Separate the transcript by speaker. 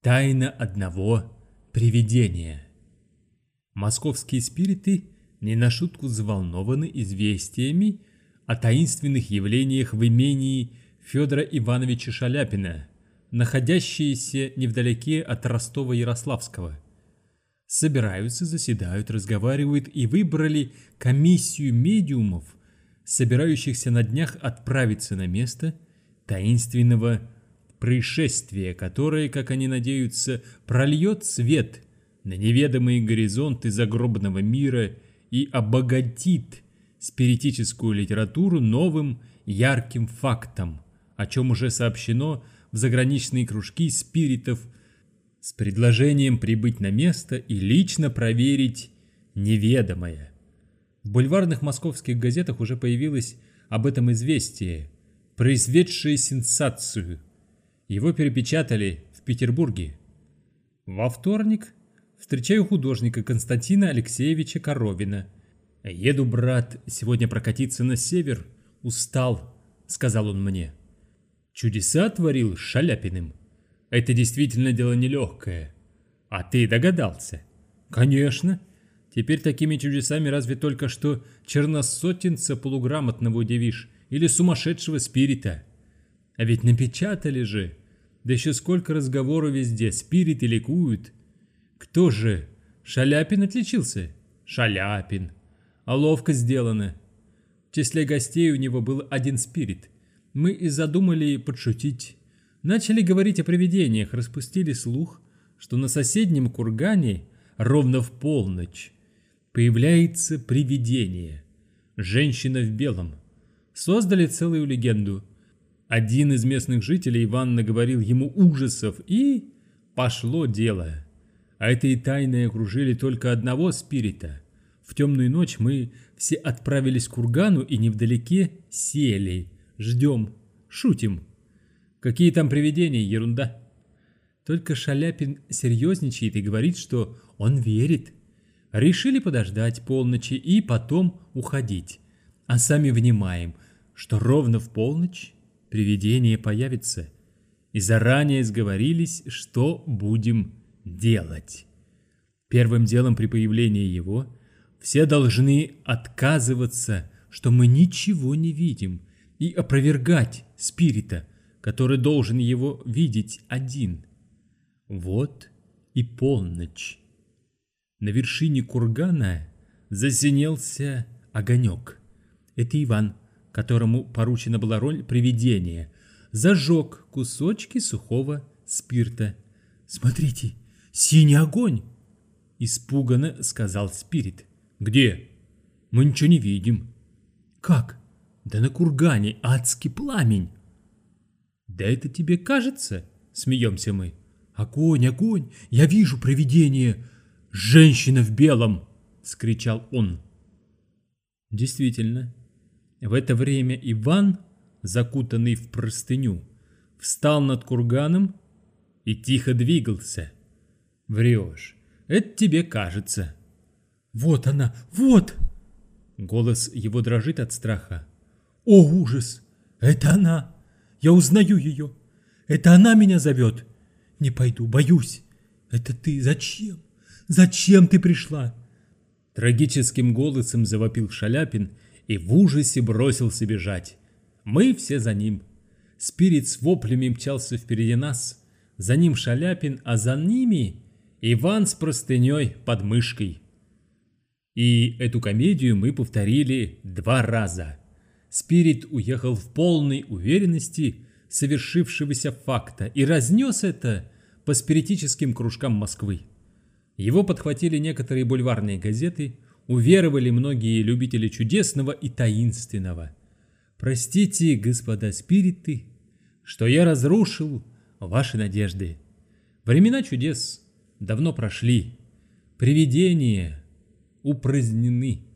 Speaker 1: Тайна одного привидения. Московские спириты не на шутку взволнованы известиями о таинственных явлениях в имении Федора Ивановича Шаляпина, находящиеся невдалеке от Ростова-Ярославского. Собираются, заседают, разговаривают и выбрали комиссию медиумов, собирающихся на днях отправиться на место таинственного происшествие, которое, как они надеются, прольет свет на неведомые горизонты загробного мира и обогатит спиритическую литературу новым ярким фактом, о чем уже сообщено в заграничные кружки спиритов с предложением прибыть на место и лично проверить неведомое. В бульварных московских газетах уже появилось об этом известие, произведшее сенсацию – его перепечатали в Петербурге. Во вторник встречаю художника Константина Алексеевича Коровина. «Еду, брат, сегодня прокатиться на север. Устал», — сказал он мне. Чудеса творил Шаляпиным. Это действительно дело нелегкое. А ты догадался? Конечно. Теперь такими чудесами разве только что черносотенца полуграмотного удивишь или сумасшедшего спирита. А ведь напечатали же. Да еще сколько разговоров везде, спириты ликуют. Кто же? Шаляпин отличился? Шаляпин. А ловко сделано. В числе гостей у него был один спирит. Мы и задумали подшутить. Начали говорить о привидениях, распустили слух, что на соседнем кургане ровно в полночь появляется привидение. Женщина в белом. Создали целую легенду. Один из местных жителей Иван наговорил ему ужасов, и пошло дело. А это и тайны окружили только одного спирита. В темную ночь мы все отправились к кургану и невдалеке сели, ждем, шутим. Какие там привидения, ерунда. Только Шаляпин серьезничает и говорит, что он верит. Решили подождать полночи и потом уходить. А сами внимаем, что ровно в полночь привидение появится, и заранее сговорились, что будем делать. Первым делом при появлении его все должны отказываться, что мы ничего не видим, и опровергать спирита, который должен его видеть один. Вот и полночь. На вершине кургана засинелся огонек. Это Иван которому поручена была роль привидения, зажег кусочки сухого спирта. «Смотрите, синий огонь!» Испуганно сказал спирит. «Где?» «Мы ничего не видим». «Как?» «Да на кургане адский пламень!» «Да это тебе кажется?» Смеемся мы. «Огонь, огонь! Я вижу привидение! Женщина в белом!» Скричал он. Действительно, в это время Иван, закутанный в простыню, встал над курганом и тихо двигался. Врешь, это тебе кажется. Вот она, вот! Голос его дрожит от страха. О, ужас! Это она! Я узнаю ее! Это она меня зовет! Не пойду, боюсь! Это ты! Зачем? Зачем ты пришла? Трагическим голосом завопил Шаляпин и в ужасе бросился бежать. Мы все за ним. Спирит с воплями мчался впереди нас, за ним Шаляпин, а за ними Иван с простыней под мышкой. И эту комедию мы повторили два раза. Спирит уехал в полной уверенности совершившегося факта и разнес это по спиритическим кружкам Москвы. Его подхватили некоторые бульварные газеты – уверовали многие любители чудесного и таинственного. Простите, господа спириты, что я разрушил ваши надежды. Времена чудес давно прошли, привидения упразднены.